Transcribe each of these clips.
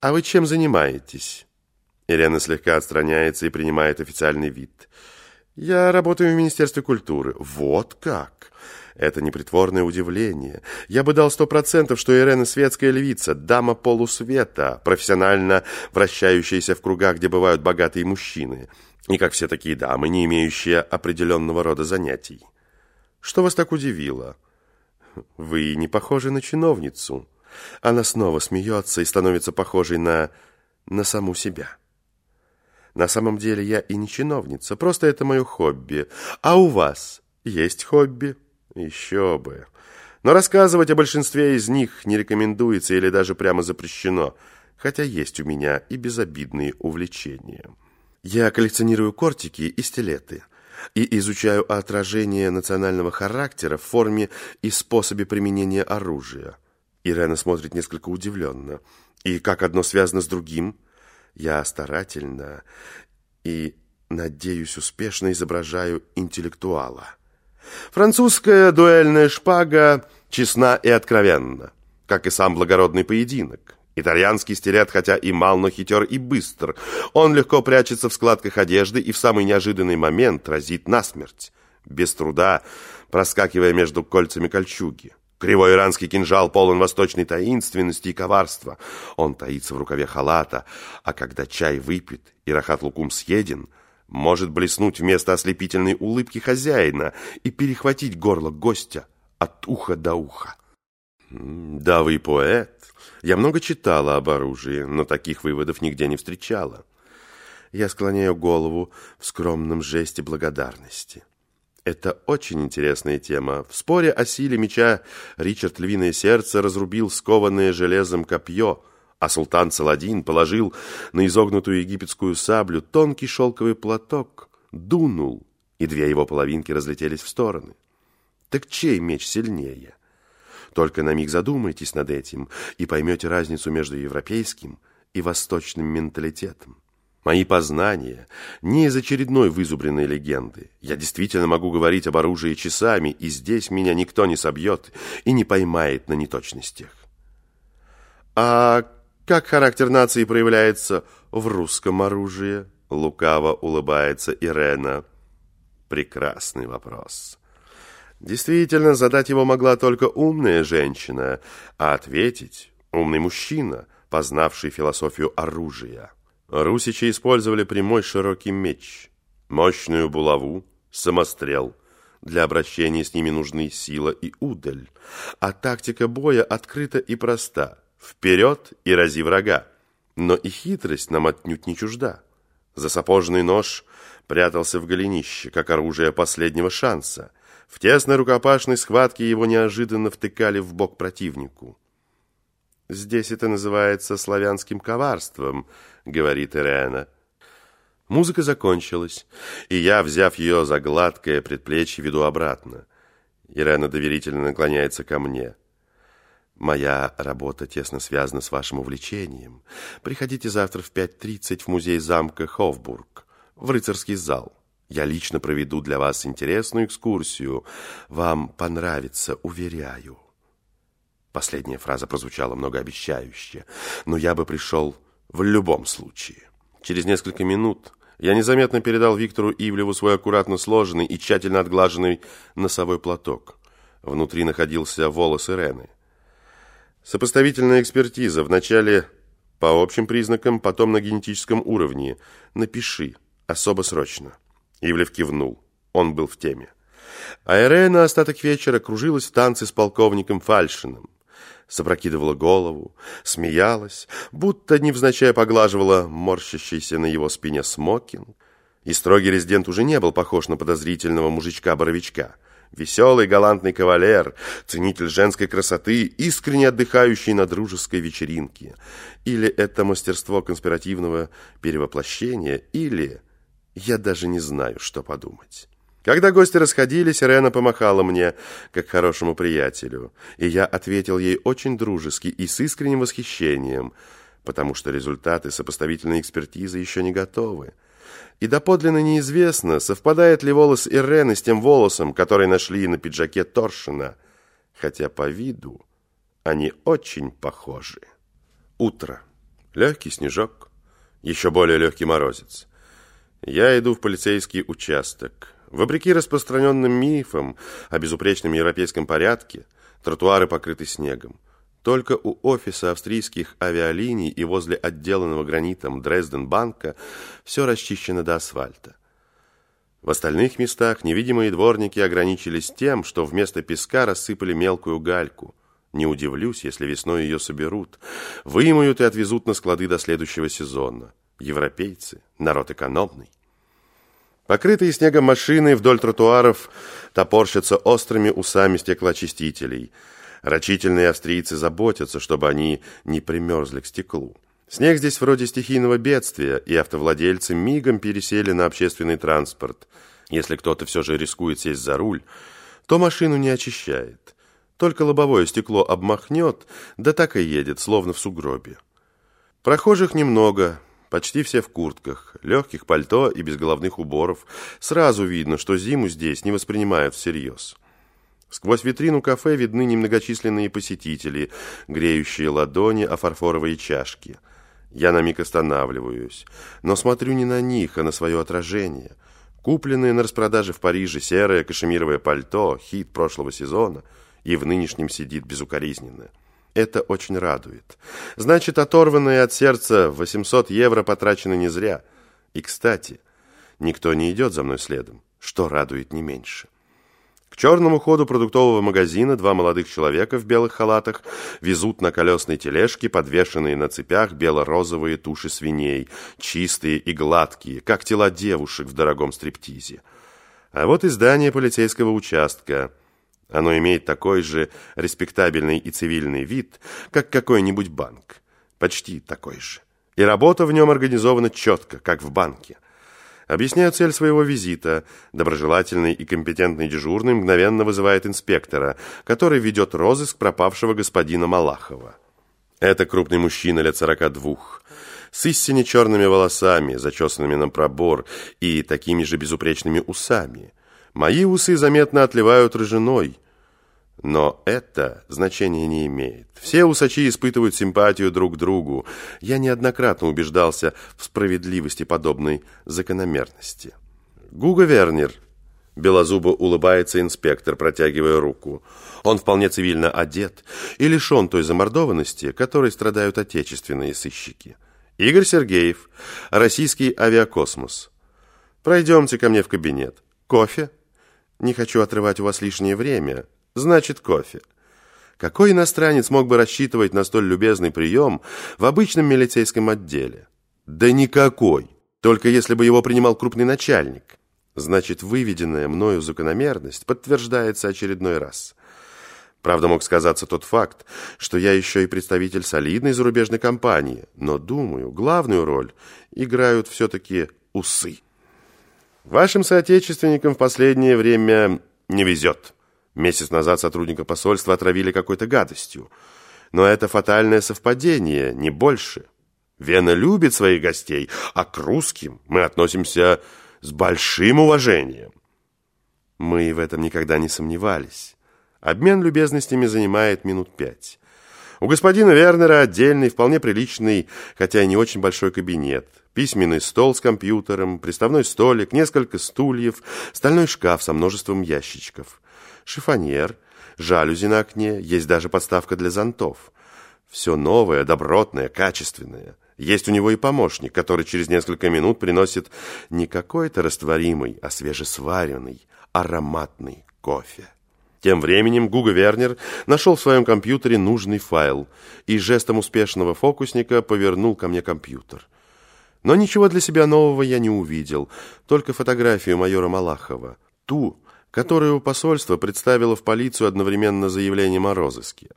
«А вы чем занимаетесь?» Ирена слегка отстраняется и принимает официальный вид. «Я работаю в Министерстве культуры». «Вот как!» Это непритворное удивление. Я бы дал сто процентов, что Ирена светская львица, дама полусвета, профессионально вращающаяся в кругах, где бывают богатые мужчины. И как все такие дамы, не имеющие определенного рода занятий. Что вас так удивило? Вы не похожи на чиновницу. Она снова смеется и становится похожей на... на саму себя. На самом деле я и не чиновница, просто это мое хобби. А у вас есть хобби? Еще бы. Но рассказывать о большинстве из них не рекомендуется или даже прямо запрещено, хотя есть у меня и безобидные увлечения. Я коллекционирую кортики и стилеты и изучаю отражение национального характера в форме и способе применения оружия. Ирена смотрит несколько удивленно. И как одно связано с другим? Я старательно и, надеюсь, успешно изображаю интеллектуала. Французская дуэльная шпага честна и откровенна, как и сам благородный поединок. Итальянский стилет, хотя и мал, но хитер и быстр. Он легко прячется в складках одежды и в самый неожиданный момент разит насмерть, без труда проскакивая между кольцами кольчуги. Кривой иранский кинжал полон восточной таинственности и коварства. Он таится в рукаве халата, а когда чай выпит и рахат лукум съеден – может блеснуть вместо ослепительной улыбки хозяина и перехватить горло гостя от уха до уха. Да, вы поэт. Я много читала об оружии, но таких выводов нигде не встречала. Я склоняю голову в скромном жесте благодарности. Это очень интересная тема. В споре о силе меча Ричард Львиное Сердце разрубил скованное железом копье – а султан Саладин положил на изогнутую египетскую саблю тонкий шелковый платок, дунул, и две его половинки разлетелись в стороны. Так чей меч сильнее? Только на миг задумайтесь над этим и поймете разницу между европейским и восточным менталитетом. Мои познания не из очередной вызубренной легенды. Я действительно могу говорить об оружии часами, и здесь меня никто не собьет и не поймает на неточностях. А как характер нации проявляется в русском оружии? Лукаво улыбается Ирена. Прекрасный вопрос. Действительно, задать его могла только умная женщина, а ответить умный мужчина, познавший философию оружия. Русичи использовали прямой широкий меч, мощную булаву, самострел. Для обращения с ними нужны сила и удаль, а тактика боя открыта и проста – Вперед и рази врага. Но и хитрость нам отнюдь не чужда. За сапожный нож прятался в голенище, как оружие последнего шанса. В тесной рукопашной схватке его неожиданно втыкали в бок противнику. «Здесь это называется славянским коварством», — говорит Ирена. Музыка закончилась, и я, взяв ее за гладкое предплечье, веду обратно. Ирена доверительно наклоняется ко мне. Моя работа тесно связана с вашим увлечением. Приходите завтра в 5.30 в музей замка Хофбург, в рыцарский зал. Я лично проведу для вас интересную экскурсию. Вам понравится, уверяю. Последняя фраза прозвучала многообещающе, но я бы пришел в любом случае. Через несколько минут я незаметно передал Виктору Ивлеву свой аккуратно сложенный и тщательно отглаженный носовой платок. Внутри находился волос Ирены. Сопоставительная экспертиза. Вначале по общим признакам, потом на генетическом уровне. Напиши. Особо срочно. Ивлев кивнул. Он был в теме. А Ирена остаток вечера кружилась в танце с полковником Фальшиным. Сопрокидывала голову, смеялась, будто невзначай поглаживала морщащийся на его спине смокинг. И строгий резидент уже не был похож на подозрительного мужичка-боровичка – Веселый, галантный кавалер, ценитель женской красоты, искренне отдыхающий на дружеской вечеринке. Или это мастерство конспиративного перевоплощения, или... Я даже не знаю, что подумать. Когда гости расходились, Рена помахала мне, как хорошему приятелю, и я ответил ей очень дружески и с искренним восхищением, потому что результаты сопоставительной экспертизы еще не готовы. И доподлинно неизвестно, совпадает ли волос Ирены с тем волосом, который нашли на пиджаке Торшина, хотя по виду они очень похожи. Утро. Легкий снежок, еще более легкий морозец. Я иду в полицейский участок. Вопреки распространенным мифам о безупречном европейском порядке, тротуары покрыты снегом. Только у офиса австрийских авиалиний и возле отделанного гранитом Дрезден-банка все расчищено до асфальта. В остальных местах невидимые дворники ограничились тем, что вместо песка рассыпали мелкую гальку. Не удивлюсь, если весной ее соберут, вымоют и отвезут на склады до следующего сезона. Европейцы, народ экономный. Покрытые снегом машины вдоль тротуаров топорщатся острыми усами стеклоочистителей. Рачительные австрийцы заботятся, чтобы они не примерзли к стеклу. Снег здесь вроде стихийного бедствия, и автовладельцы мигом пересели на общественный транспорт. Если кто-то все же рискует сесть за руль, то машину не очищает. Только лобовое стекло обмахнет, да так и едет, словно в сугробе. Прохожих немного, почти все в куртках, легких пальто и без головных уборов. Сразу видно, что зиму здесь не воспринимают всерьез. Сквозь витрину кафе видны немногочисленные посетители, греющие ладони о фарфоровые чашки – я на миг останавливаюсь, но смотрю не на них, а на свое отражение. Купленное на распродаже в Париже серое кашемировое пальто, хит прошлого сезона, и в нынешнем сидит безукоризненно. Это очень радует. Значит, оторванные от сердца 800 евро потрачены не зря. И, кстати, никто не идет за мной следом, что радует не меньше. К черному ходу продуктового магазина два молодых человека в белых халатах везут на колесной тележке подвешенные на цепях бело-розовые туши свиней, чистые и гладкие, как тела девушек в дорогом стриптизе. А вот и здание полицейского участка. Оно имеет такой же респектабельный и цивильный вид, как какой-нибудь банк. Почти такой же. И работа в нем организована четко, как в банке. Объясняю цель своего визита. Доброжелательный и компетентный дежурный мгновенно вызывает инспектора, который ведет розыск пропавшего господина Малахова. Это крупный мужчина лет сорока двух, с истине черными волосами, зачесанными на пробор и такими же безупречными усами. Мои усы заметно отливают рыжиной, но это значения не имеет. Все усачи испытывают симпатию друг к другу. Я неоднократно убеждался в справедливости подобной закономерности. Гуга Вернер. Белозубо улыбается инспектор, протягивая руку. Он вполне цивильно одет и лишен той замордованности, которой страдают отечественные сыщики. Игорь Сергеев, российский авиакосмос. Пройдемте ко мне в кабинет. Кофе? Не хочу отрывать у вас лишнее время значит кофе. Какой иностранец мог бы рассчитывать на столь любезный прием в обычном милицейском отделе? Да никакой, только если бы его принимал крупный начальник. Значит, выведенная мною закономерность подтверждается очередной раз. Правда, мог сказаться тот факт, что я еще и представитель солидной зарубежной компании, но, думаю, главную роль играют все-таки усы. Вашим соотечественникам в последнее время не везет. Месяц назад сотрудника посольства отравили какой-то гадостью. Но это фатальное совпадение, не больше. Вена любит своих гостей, а к русским мы относимся с большим уважением. Мы в этом никогда не сомневались. Обмен любезностями занимает минут пять. У господина Вернера отдельный, вполне приличный, хотя и не очень большой кабинет. Письменный стол с компьютером, приставной столик, несколько стульев, стальной шкаф со множеством ящичков шифоньер, жалюзи на окне, есть даже подставка для зонтов. Все новое, добротное, качественное. Есть у него и помощник, который через несколько минут приносит не какой-то растворимый, а свежесваренный, ароматный кофе. Тем временем Гуга Вернер нашел в своем компьютере нужный файл и жестом успешного фокусника повернул ко мне компьютер. Но ничего для себя нового я не увидел, только фотографию майора Малахова, ту, которую посольство представило в полицию одновременно заявлением о розыске.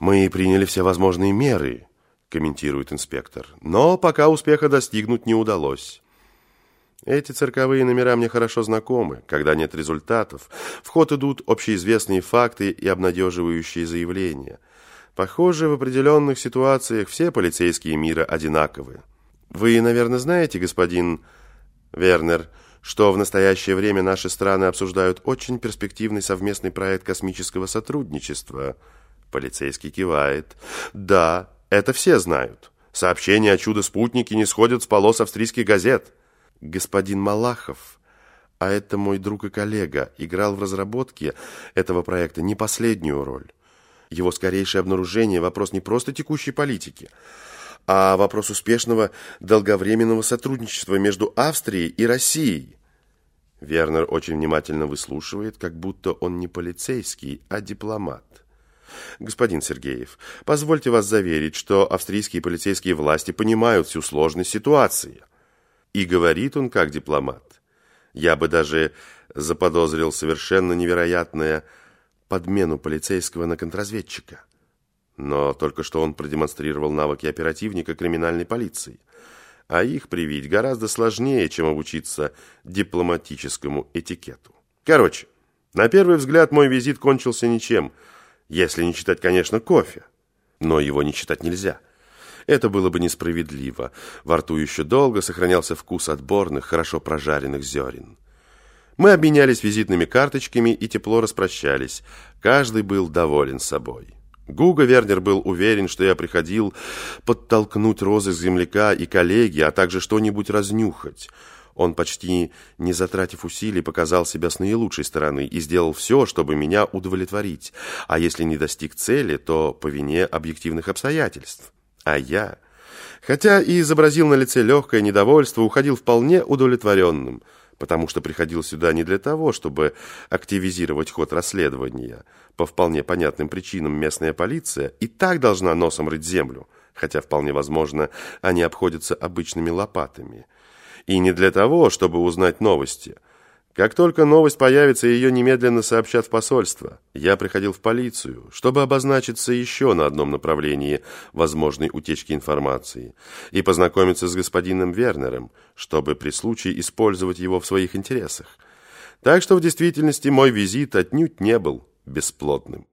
«Мы приняли все возможные меры», – комментирует инспектор, «но пока успеха достигнуть не удалось». Эти цирковые номера мне хорошо знакомы. Когда нет результатов, в ход идут общеизвестные факты и обнадеживающие заявления. Похоже, в определенных ситуациях все полицейские мира одинаковы. Вы, наверное, знаете, господин Вернер, что в настоящее время наши страны обсуждают очень перспективный совместный проект космического сотрудничества. Полицейский кивает. Да, это все знают. Сообщения о чудо-спутнике не сходят с полос австрийских газет. Господин Малахов, а это мой друг и коллега, играл в разработке этого проекта не последнюю роль. Его скорейшее обнаружение – вопрос не просто текущей политики, а вопрос успешного долговременного сотрудничества между Австрией и Россией. Вернер очень внимательно выслушивает, как будто он не полицейский, а дипломат. Господин Сергеев, позвольте вас заверить, что австрийские полицейские власти понимают всю сложность ситуации. И говорит он как дипломат. Я бы даже заподозрил совершенно невероятное подмену полицейского на контрразведчика. Но только что он продемонстрировал навыки оперативника криминальной полиции. А их привить гораздо сложнее, чем обучиться дипломатическому этикету. Короче, на первый взгляд мой визит кончился ничем, если не читать, конечно, кофе. Но его не читать нельзя. Это было бы несправедливо. Во рту еще долго сохранялся вкус отборных, хорошо прожаренных зерен. Мы обменялись визитными карточками и тепло распрощались. Каждый был доволен собой. Гуга Вернер был уверен, что я приходил подтолкнуть розы земляка и коллеги, а также что-нибудь разнюхать. Он, почти не затратив усилий, показал себя с наилучшей стороны и сделал все, чтобы меня удовлетворить. А если не достиг цели, то по вине объективных обстоятельств. А я, хотя и изобразил на лице легкое недовольство, уходил вполне удовлетворенным – потому что приходил сюда не для того, чтобы активизировать ход расследования. По вполне понятным причинам местная полиция и так должна носом рыть землю, хотя вполне возможно, они обходятся обычными лопатами. И не для того, чтобы узнать новости – как только новость появится, ее немедленно сообщат в посольство. Я приходил в полицию, чтобы обозначиться еще на одном направлении возможной утечки информации и познакомиться с господином Вернером, чтобы при случае использовать его в своих интересах. Так что в действительности мой визит отнюдь не был бесплодным.